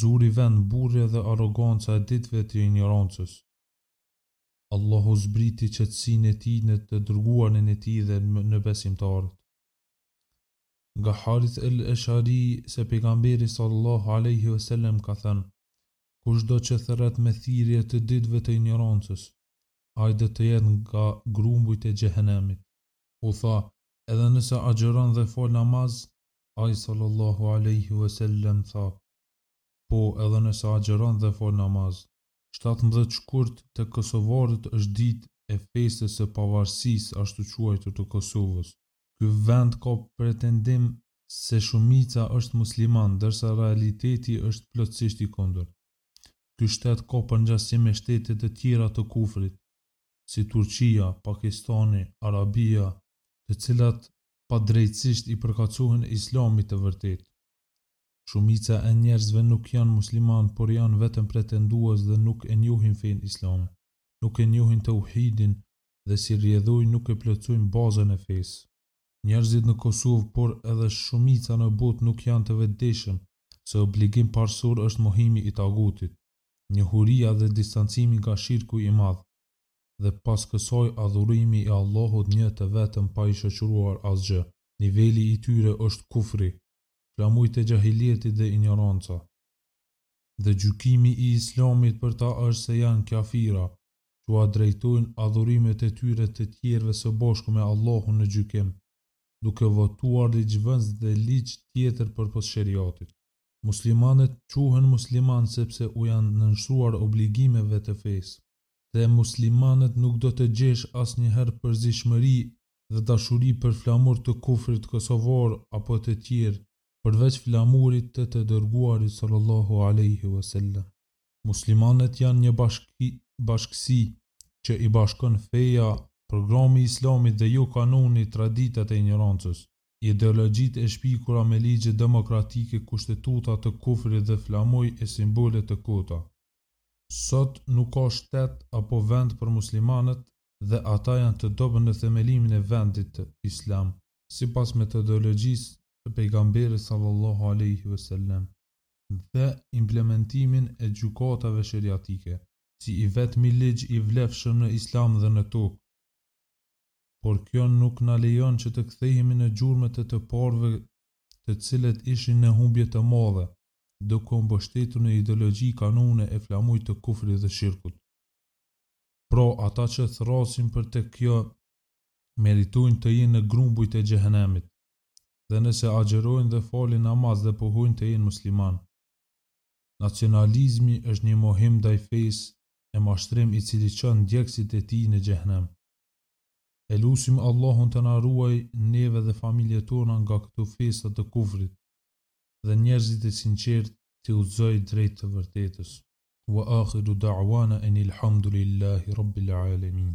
Zuri vend burrëria dhe arroganca e ditëve të injorancës. Allahu zbriti qetësinë e Tij në të Dërguarin e Tij dhe në besimtarët. Nga Harith el-Esh'ari se Pejgamberi sallallahu alejhi ve sellem ka thënë, Kushdo që thërret me thirrje të ditëve të injorancës, ai do të jetë nga grumbujt e xhehenemit. U tha, Edhe nëse agjëron dhe fal namaz, Ai sallallahu alejhi ue sellem tha, Po, edhe nëse agjëron dhe fal namaz. Shtatëmbëdhjetë shkurt te kosovarët është ditë e festës së pavarësisë ashtuquajtur të Kosovës. Ky vend ka pretendim se shumica është musliman, ndërsa realiteti është plotësisht i kundërt. Ky shtet ka përngjasim me shtete të tjera të kufrit, si Turqia, Pakistani, Arabia, të cilat padrejtësisht i përkatësohen Islamit të vërtetë. Shumica e njerëzve nuk janë muslimanë por janë vetëm pretendues dhe nuk e njohin fenë Islam, nuk e njohin teuhidin dhe si rrjedhojë nuk e plotësojnë bazën e fesë. Njerëzit në Kosovë por edhe shumica në botë nuk janë të vetëdijshëm se obligim parësor është mohimi i tagutit, njohuria dhe distancimi nga shirku i madh. dhe pas kësaj adhurimi i Allahut një të vetëm pa i shoqëruar asgjë. Niveli i tyre është kufri, flamujt e xhahilietit dhe injoranca. Dhe gjykimi i Islamit për ta është se janë kafira, që ua drejtojnë adhurimet e tyre të tjerëve së bashku me Allahun në gjykim, duke votuar ligjvënës dhe ligj tjetër përpos sheriatit. Muslimanët quhen muslimanë sepse u janë nënshtruar obligimeve të fesë. dhe muslimanët nuk do të gjesh asnjëherë përzishmëri dhe dashuri për flamur të kufrit kosovar apo të tjerë, përveç flamurit të të Dërguarit sallallahu alejhi ve sellem. Muslimanët janë një bashki, bashkësi, që i bashkon feja, programi i Islamit dhe jo kanuni, traditat e injorancës. Ideologjitë e shpikura me ligje demokratike, kushtetuta të kufrit dhe flamujë e simbole të kota. Sot nuk ka shtet apo vend për muslimanët dhe ata janë të dobët në themelimin e vendit të Islam. Sipas metodologjisë të Pejgamberit sallallahu alejhi ve sellem dhe implementimin e gjykatave sheriatike, si i vetmi ligj i vlefshëm në Islam dhe në tokë, por kjo nuk na lejon që të kthehemi në gjurmët e të parëve të cilët ishin në humbje të madhe, duke u mbështetur në ideologji kanune e flamuj të kufrit dhe shirkut. Pra, ata që thërrasin për tek kjo meritojnë të jenë në grumbujt e xhehenemit, dhe nëse agjërojnë dhe falin namaz dhe pohojnë të jenë muslimanë. Nacionalizmi është një mohim ndaj fesë e mashtrim i cili çon ndjekësit e tij në xhehenem. E lusim Allahun të na ruaj neve dhe familjet tona nga këto festa të kufrit dhe njerëzit e sinqertë t'i udhëzojë drejt të vërtetës. Wa akhiru da'wana enil hamdulillahi rabbil alemin.